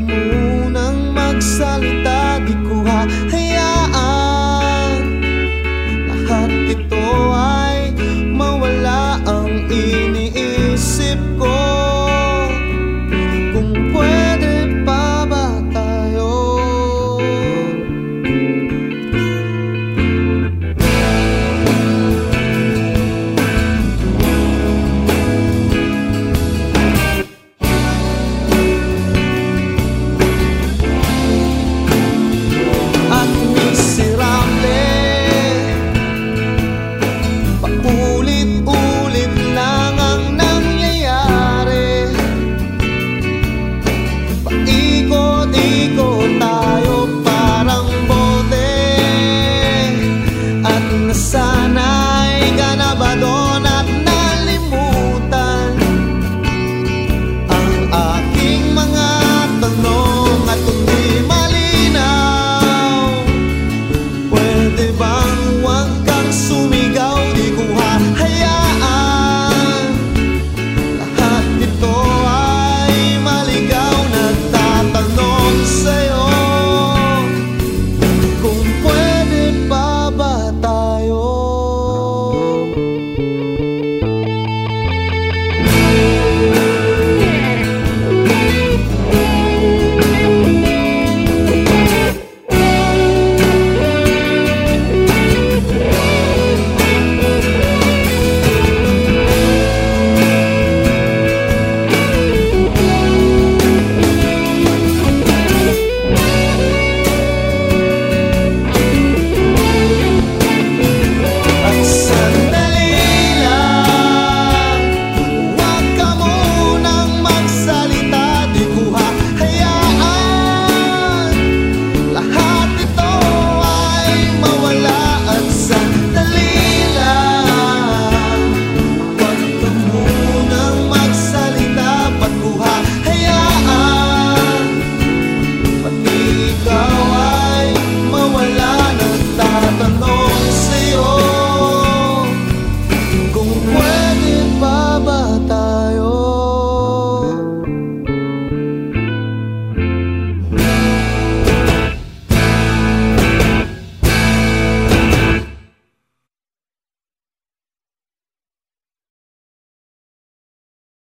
meu mundo.